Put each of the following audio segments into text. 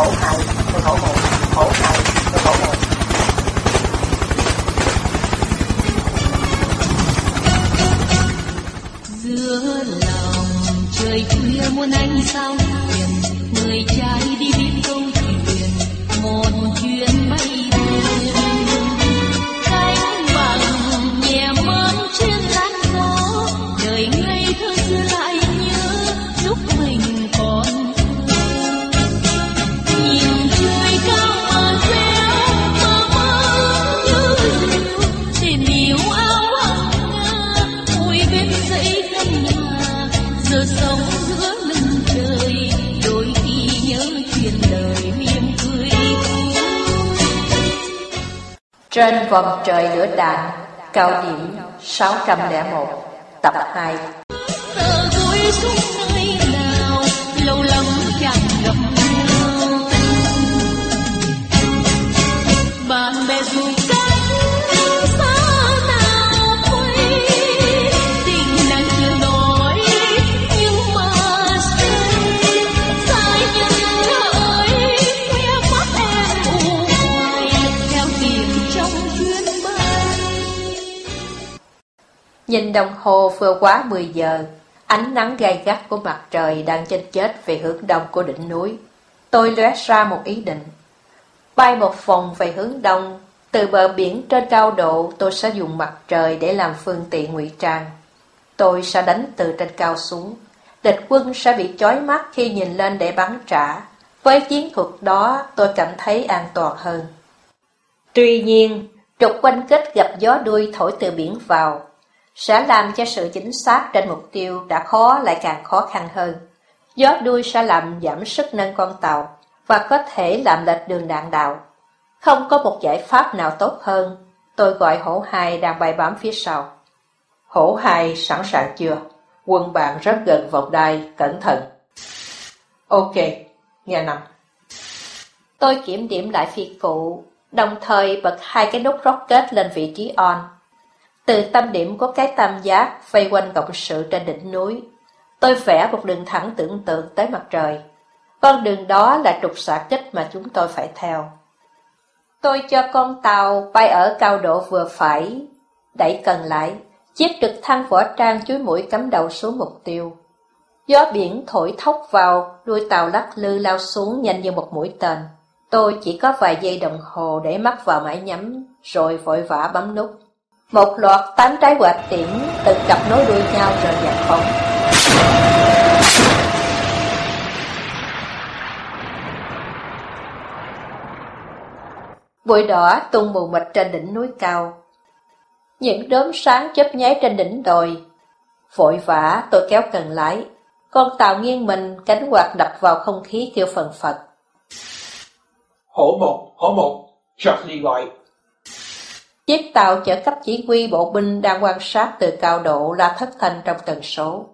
hổ hai tôi hổ một Trên vòng trời lửa đạn, cao điểm 601, tập 2. Tờ vui xuống nơi nào, lâu lắm chẳng gặp nhau. Bạn bè dù Nhìn đồng hồ vừa quá 10 giờ, ánh nắng gay gắt của mặt trời đang chênh chết về hướng đông của đỉnh núi. Tôi lóe ra một ý định. Bay một vòng về hướng đông, từ bờ biển trên cao độ tôi sẽ dùng mặt trời để làm phương tiện ngụy trang. Tôi sẽ đánh từ trên cao xuống. Địch quân sẽ bị chói mắt khi nhìn lên để bắn trả. Với chiến thuật đó tôi cảm thấy an toàn hơn. Tuy nhiên, trục quanh kết gặp gió đuôi thổi từ biển vào, sẽ làm cho sự chính xác trên mục tiêu đã khó lại càng khó khăn hơn. Gió đuôi sẽ làm giảm sức nâng con tàu và có thể làm lệch đường đạn đạo. Không có một giải pháp nào tốt hơn. Tôi gọi hổ hài đang bay bám phía sau. Hổ hài sẵn sàng chưa? Quân bạn rất gần vòng đai, cẩn thận. Ok, nghe nằm. Tôi kiểm điểm lại phi cụ, đồng thời bật hai cái nút rocket lên vị trí on từ tâm điểm có cái tam giác vây quanh cộng sự trên đỉnh núi. Tôi vẽ một đường thẳng tưởng tượng tới mặt trời. Con đường đó là trục xạ kích mà chúng tôi phải theo. Tôi cho con tàu bay ở cao độ vừa phải, đẩy cần lại, chiếc trực thăng võ trang chuối mũi cắm đầu xuống mục tiêu. Gió biển thổi thốc vào, đuôi tàu lắc lư lao xuống nhanh như một mũi tên. Tôi chỉ có vài giây đồng hồ để mắt vào máy nhắm, rồi vội vã bấm nút. Một loạt tám trái quạt tiễn từ cặp nối đuôi nhau rồi giải phóng. Bụi đỏ tung mù mịt trên đỉnh núi cao. Những đốm sáng chớp nháy trên đỉnh đồi. Vội vã tôi kéo cần lái. Con tàu nghiêng mình, cánh quạt đập vào không khí kêu phần phật. Hổ một, hổ một, Charlie gọi. Chiếc tàu chở cấp chỉ huy bộ binh đang quan sát từ cao độ la thất thanh trong tần số.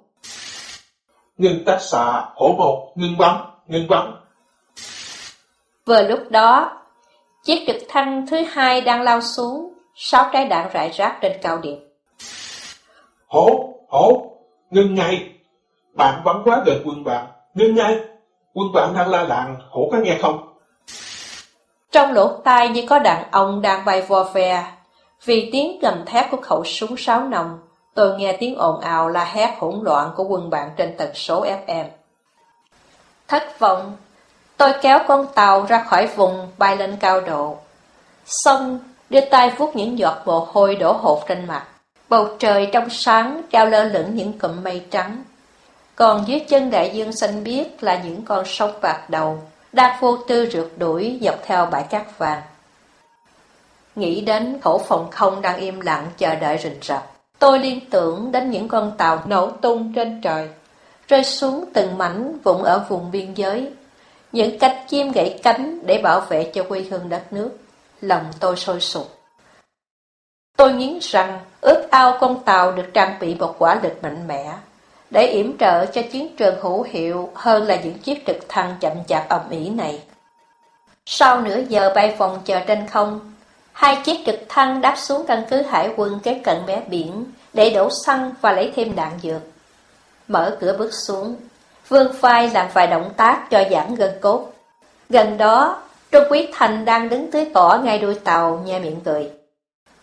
Ngưng tác xạ, hổ một, ngưng bắn, ngưng bắn. Vừa lúc đó, chiếc trực thăng thứ hai đang lao xuống, sáu trái đạn rải rác trên cao điểm. Hổ, hổ, ngưng ngay. Bạn bắn quá gần quân bạn, ngưng ngay. Quân bạn đang la làng, hổ có nghe không? Trong lỗ tai như có đàn ông đang bay vo ve, vì tiếng gầm thét của khẩu súng sáo nòng, tôi nghe tiếng ồn ào la hét hỗn loạn của quân bạn trên tần số FM. Thất vọng, tôi kéo con tàu ra khỏi vùng bay lên cao độ. Xong, đưa tay vuốt những giọt mồ hôi đổ hột trên mặt. Bầu trời trong sáng treo lơ lửng những cụm mây trắng. Còn dưới chân đại dương xanh biếc là những con sông bạc đầu, đang vô tư rượt đuổi dọc theo bãi cát vàng. Nghĩ đến khổ phòng không đang im lặng chờ đợi rình rập. Tôi liên tưởng đến những con tàu nổ tung trên trời, rơi xuống từng mảnh vụn ở vùng biên giới. Những cánh chim gãy cánh để bảo vệ cho quê hương đất nước. Lòng tôi sôi sục. Tôi nghiến rằng ước ao con tàu được trang bị một quả lực mạnh mẽ, để yểm trợ cho chiến trường hữu hiệu hơn là những chiếc trực thăng chậm chạp ầm ĩ này. Sau nửa giờ bay vòng chờ trên không, Hai chiếc trực thăng đáp xuống căn cứ hải quân kế cận bé biển để đổ xăng và lấy thêm đạn dược. Mở cửa bước xuống, Vương Phai làm vài động tác cho giãn gân cốt. Gần đó, Trung Quý Thành đang đứng tưới cỏ ngay đuôi tàu, nhe miệng cười.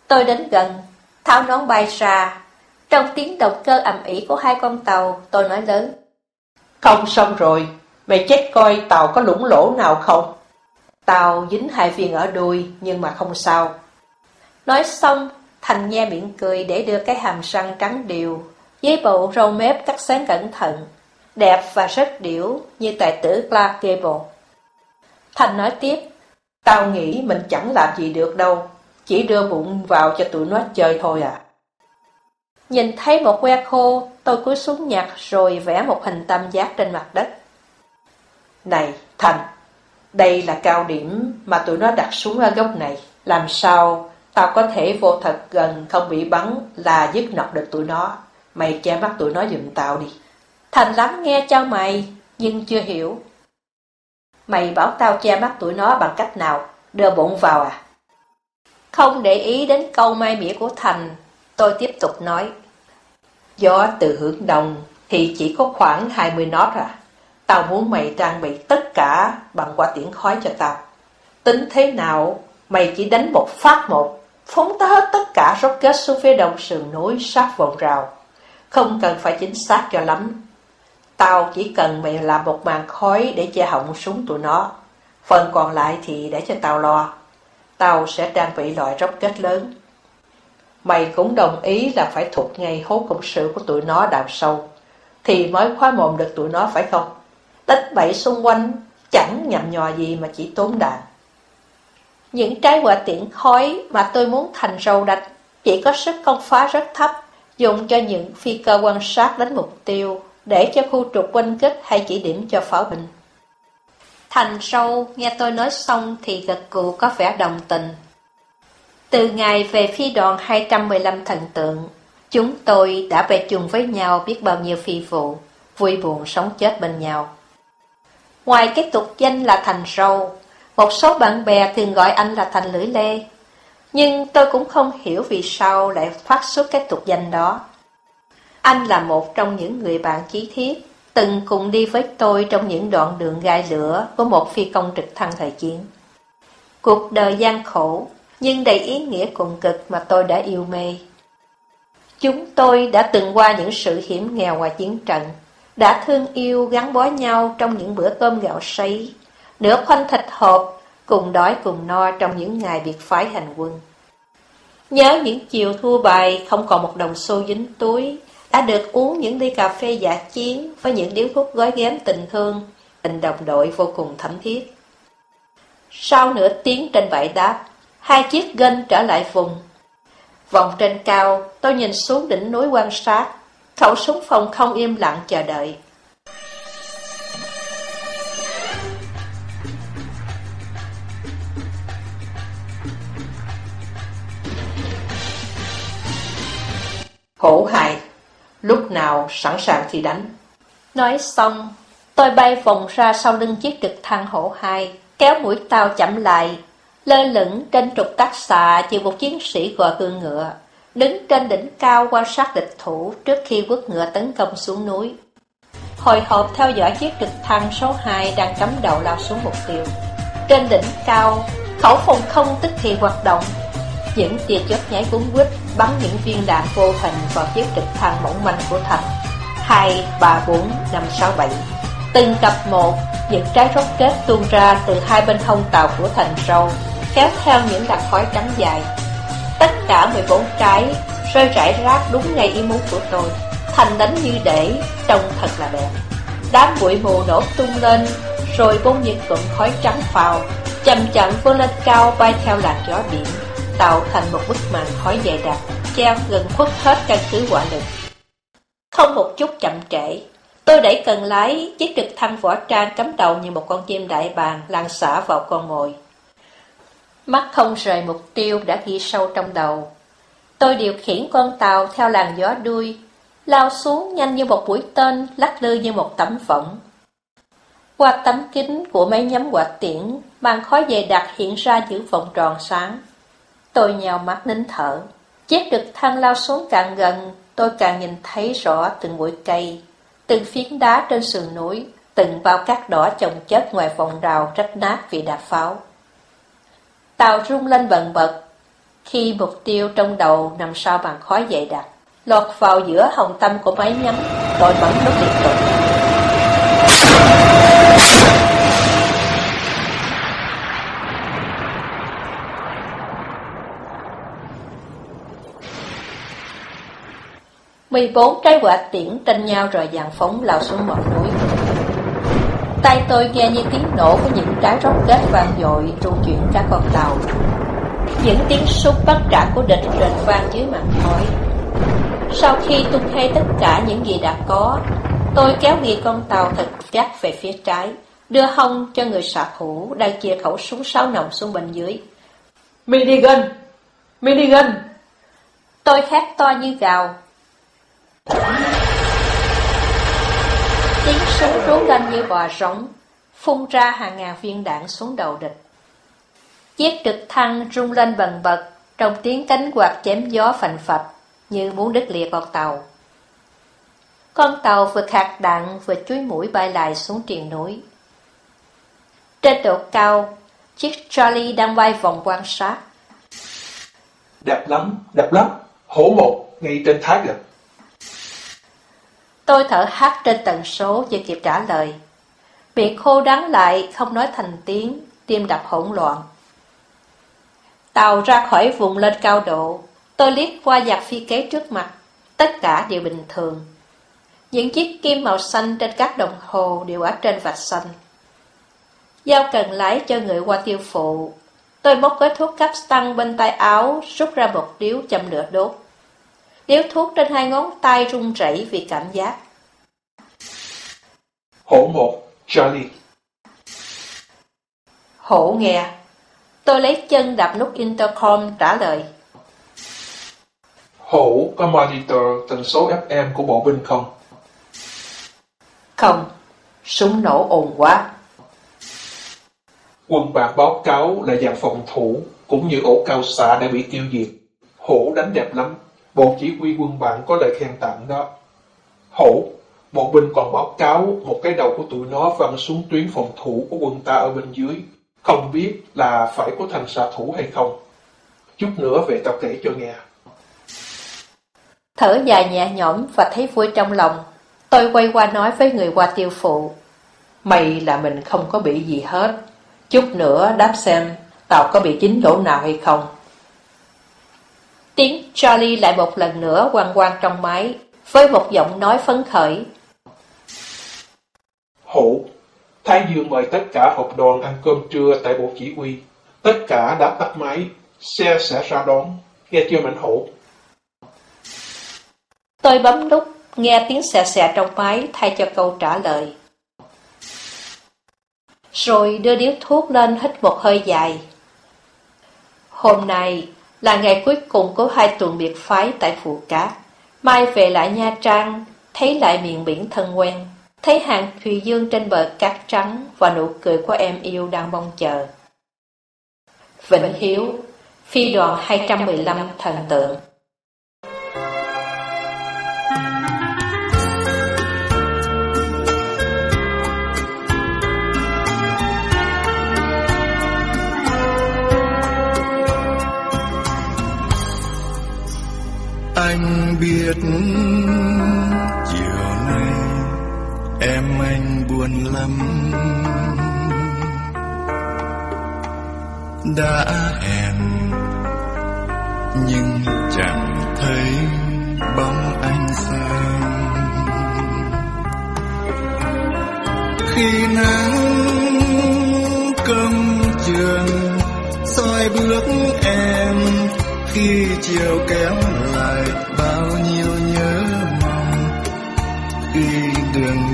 Tôi đến gần, tháo nón bay ra. Trong tiếng động cơ ầm ĩ của hai con tàu, tôi nói lớn. Không xong rồi, mày chết coi tàu có lũng lỗ nào không? Tàu dính hai viên ở đuôi, nhưng mà không sao. Nói xong, Thành nhe miệng cười để đưa cái hàm răng trắng đều, với bộ râu mép cắt sáng cẩn thận, đẹp và rất điểu như tài tử Clark Gable. Thành nói tiếp, tao nghĩ mình chẳng làm gì được đâu, chỉ đưa bụng vào cho tụi nó chơi thôi à. Nhìn thấy một que khô, tôi cúi xuống nhặt rồi vẽ một hình tam giác trên mặt đất. Này, Thành, đây là cao điểm mà tụi nó đặt xuống ở góc này. Làm sao tao có thể vô thật gần không bị bắn là dứt nọc được tụi nó. Mày che mắt tụi nó giùm tao đi. Thành lắm nghe cho mày, nhưng chưa hiểu. Mày bảo tao che mắt tụi nó bằng cách nào? Đưa bụng vào à? Không để ý đến câu mai mỉa của Thành, tôi tiếp tục nói. Gió từ hướng đông thì chỉ có khoảng 20 nốt à. Tao muốn mày trang bị tất cả bằng quả tiễn khói cho tao. Tính thế nào, mày chỉ đánh một phát một, phóng ta hết tất cả rocket xuống phía đông sườn núi sát vòng rào. Không cần phải chính xác cho lắm. Tao chỉ cần mày làm một màn khói để che họng súng tụi nó. Phần còn lại thì để cho tao lo. Tao sẽ trang bị loại rocket lớn. Mày cũng đồng ý là phải thuộc ngay hố công sự của tụi nó đào sâu. Thì mới khóa mồm được tụi nó phải không? Đất bậy xung quanh chẳng nhầm nhò gì mà chỉ tốn đạn. Những trái quả tiễn khói mà tôi muốn thành râu đạch chỉ có sức công phá rất thấp, dùng cho những phi cơ quan sát đến mục tiêu, để cho khu trục quanh kích hay chỉ điểm cho pháo binh. Thành sâu nghe tôi nói xong thì gật cụ có vẻ đồng tình. Từ ngày về phi đoàn 215 thần tượng, chúng tôi đã về chung với nhau biết bao nhiêu phi vụ, vui buồn sống chết bên nhau. Ngoài cái tục danh là Thành Râu, một số bạn bè thường gọi anh là Thành Lưỡi Lê. Nhưng tôi cũng không hiểu vì sao lại phát xuất cái tục danh đó. Anh là một trong những người bạn chí thiết, từng cùng đi với tôi trong những đoạn đường gai lửa của một phi công trực thăng thời chiến. Cuộc đời gian khổ, nhưng đầy ý nghĩa cùng cực mà tôi đã yêu mê. Chúng tôi đã từng qua những sự hiểm nghèo ngoài chiến trận, đã thương yêu gắn bó nhau trong những bữa cơm gạo sấy, nửa khoanh thịt hộp, cùng đói cùng no trong những ngày biệt phái hành quân. Nhớ những chiều thua bài không còn một đồng xu dính túi, đã được uống những ly cà phê giả chiến với những điếu thuốc gói ghém tình thương, tình đồng đội vô cùng thấm thiết. Sau nửa tiếng trên bãi đáp, hai chiếc gân trở lại vùng. Vòng trên cao, tôi nhìn xuống đỉnh núi quan sát, khẩu súng phòng không im lặng chờ đợi. Hổ hài, lúc nào sẵn sàng thì đánh. Nói xong, tôi bay vòng ra sau lưng chiếc trực thăng hổ hai, kéo mũi tàu chậm lại, lơ lửng trên trục tác xạ như một chiến sĩ gọi cương ngựa, đứng trên đỉnh cao quan sát địch thủ trước khi quất ngựa tấn công xuống núi. Hồi hộp theo dõi chiếc trực thăng số 2 đang cắm đầu lao xuống mục tiêu. Trên đỉnh cao, khẩu phòng không tức thì hoạt động. Những tia chớp nháy cuốn quýt bắn những viên đạn vô hình vào chiếc trực thăng mỏng manh của Thành. 2, 3, 4, 5, 6, 7 Từng cặp một, những trái rocket tuôn ra từ hai bên hông tàu của Thành Râu, kéo theo những đặc khói trắng dài. Tất cả 14 trái rơi rải rác đúng ngay ý muốn của tôi. Thành đánh như để, trông thật là đẹp. Đám bụi mù nổ tung lên, rồi bông những cụm khói trắng phào, chậm chậm vươn lên cao bay theo làn gió biển, tạo thành một bức màn khói dày đặc, treo gần khuất hết căn cứ quả lực. Không một chút chậm trễ, tôi đẩy cần lái chiếc trực thăng vỏ trang cắm đầu như một con chim đại bàng lăn xả vào con mồi. Mắt không rời mục tiêu đã ghi sâu trong đầu. Tôi điều khiển con tàu theo làn gió đuôi, lao xuống nhanh như một mũi tên, lắc lư như một tấm võng. Qua tấm kính của máy nhắm quạt tiễn, màn khói dày đặc hiện ra những vòng tròn sáng. Tôi nhào mắt nín thở. Chiếc trực thăng lao xuống càng gần, tôi càng nhìn thấy rõ từng bụi cây, từng phiến đá trên sườn núi, từng bao cát đỏ chồng chất ngoài vòng rào rách nát vì đạn pháo. Tàu rung lên bần bật, khi mục tiêu trong đầu nằm sau bàn khói dày đặc, lọt vào giữa hồng tâm của máy nhắm, đội bắn nút liên tục. mười bốn trái quạt tiễn tranh nhau rồi dàn phóng lao xuống ngọn núi. Tai tôi nghe như tiếng nổ của những trái rocket vang dội rung chuyển cả con tàu. Những tiếng súng bắt trả của địch rền vang dưới màn khói. Sau khi tung khai tất cả những gì đã có, tôi kéo ghi con tàu thật chắc về phía trái, đưa hông cho người xạ thủ đang chia khẩu súng sáu nòng xuống bên dưới. Minigun! Minigun! Tôi khát to như gào, súng rú lên như bò rống, phun ra hàng ngàn viên đạn xuống đầu địch. Chiếc trực thăng rung lên bần bật, trong tiếng cánh quạt chém gió phành phạch, như muốn đứt lìa con tàu. Con tàu vừa khạc đạn vừa chuối mũi bay lại xuống triền núi. Trên độ cao, chiếc Charlie đang bay vòng quan sát. Đẹp lắm, đẹp lắm, hổ một, ngay trên thác rồi. Tôi thở hắt trên tần số chưa kịp trả lời. Miệng khô đắng lại, không nói thành tiếng, tim đập hỗn loạn. Tàu ra khỏi vùng lên cao độ, tôi liếc qua giặc phi kế trước mặt, tất cả đều bình thường. Những chiếc kim màu xanh trên các đồng hồ đều ở trên vạch xanh. Giao cần lái cho người qua tiêu phụ. Tôi móc gói thuốc cấp tăng bên tay áo, rút ra một điếu châm lửa đốt. Điếu thuốc trên hai ngón tay run rẩy vì cảm giác. Hổ một, Charlie. Hổ nghe. Tôi lấy chân đạp nút intercom trả lời. Hổ có monitor tần số FM của bộ binh không? Không, súng nổ ồn quá. Quân bạc báo cáo là dàn phòng thủ, cũng như ổ cao xạ đã bị tiêu diệt. Hổ đánh đẹp lắm, bộ chỉ huy quân bạn có lời khen tặng đó. Hổ, bộ binh còn báo cáo một cái đầu của tụi nó văng xuống tuyến phòng thủ của quân ta ở bên dưới. Không biết là phải có thành xạ thủ hay không. Chút nữa về tao kể cho nghe. Thở dài nhẹ nhõm và thấy vui trong lòng. Tôi quay qua nói với người qua tiêu phụ. May là mình không có bị gì hết. Chút nữa đáp xem tàu có bị chính lỗ nào hay không. Tiếng Charlie lại một lần nữa quang quang trong máy, với một giọng nói phấn khởi. Hổ, Thái Dương mời tất cả hộp đoàn ăn cơm trưa tại bộ chỉ huy. Tất cả đã tắt máy, xe sẽ ra đón. Nghe chưa mạnh hổ? Tôi bấm nút, nghe tiếng xè xè trong máy thay cho câu trả lời. Rồi đưa điếu thuốc lên hít một hơi dài. Hôm nay là ngày cuối cùng của hai tuần biệt phái tại Phù Cát. Mai về lại Nha Trang, thấy lại miền biển thân quen, thấy hàng thùy dương trên bờ cát trắng và nụ cười của em yêu đang mong chờ. Vịnh Hiếu, phi đoàn 215 thần tượng biết chiều nay em anh buồn lắm. Đã hẹn nhưng chẳng thấy bóng anh sang khi nắng công trường soi bước em, khi chiều kéo lại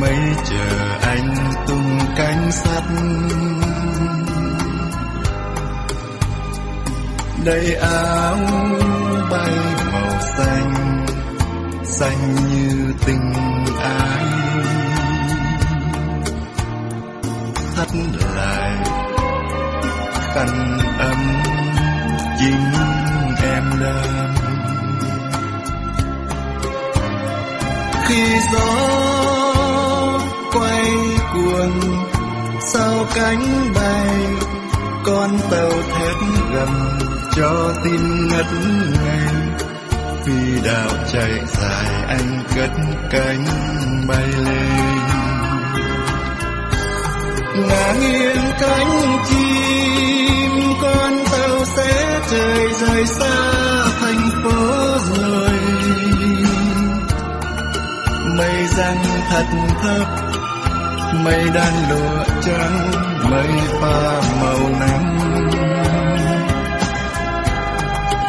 mấy chờ anh tung cánh sắt. Đầy áo bay màu xanh xanh như tình ai. Thắt lại khăn ấm chính em đơn. Khi gió buồn sau cánh bay, con tàu thép gầm cho tim ngất ngây. Phi đạo chạy dài, anh cất cánh bay lên. Ngả nghiêng cánh chim, con tàu sẽ trời rời xa thành phố rồi. Mây răng thật thấp mây đan lụa trắng, mây pha màu nắng.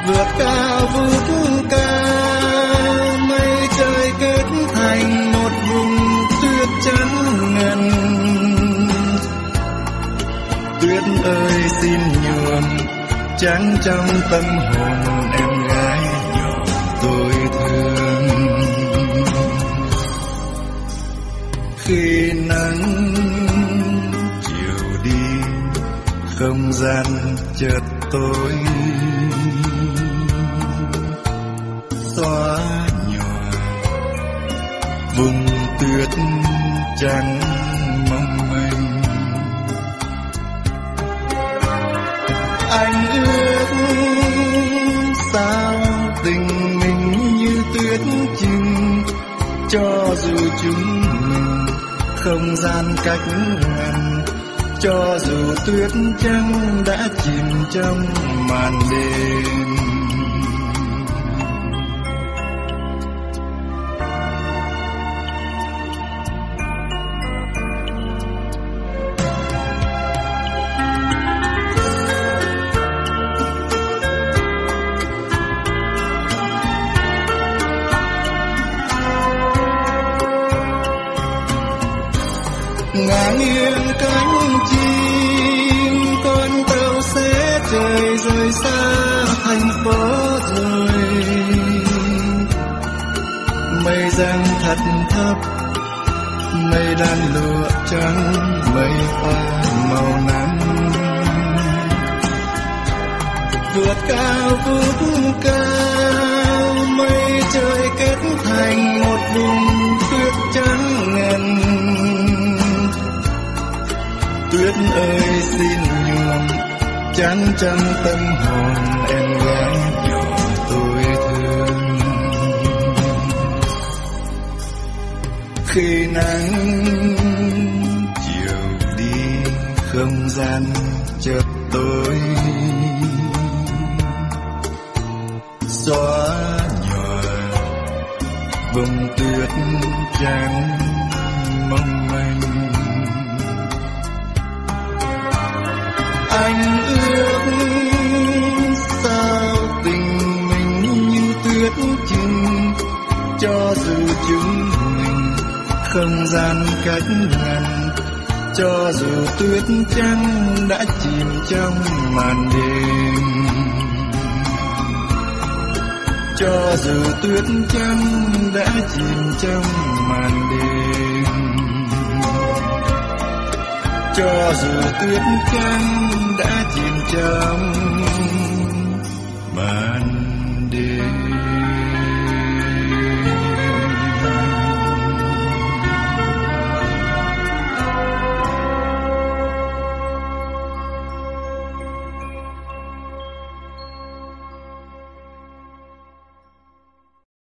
Vượt cao vút cao mây trời kết thành một vùng tuyết trắng ngần. Tuyết ơi xin nhường trắng trong tâm hồn khi nắng chiều đi, không gian chợt tối. Xóa nhòa, vùng tuyết trắng mong manh. Anh ơi không gian cách ngàn. Cho dù tuyết trắng đã chìm trong màn đêm dâng thật thấp. Mây đan lụa trắng, mây hoa màu nắng. Vượt cao, vút cao, mây trời kết thành một vùng tuyết trắng ngần. Tuyết ơi, xin nhường, trắng trắng tâm hồn em gái. Khi nắng chiều đi không gian chợt tối. Xóa nhòa vùng tuyết trắng mong manh. Anh ước sao tình mình như tuyết chừng cho dù chúng không gian cách ngăn cho dù tuyết trắng đã chìm trong màn đêm. Cho dù tuyết trắng đã chìm trong màn đêm. Cho dù tuyết trắng đã chìm trong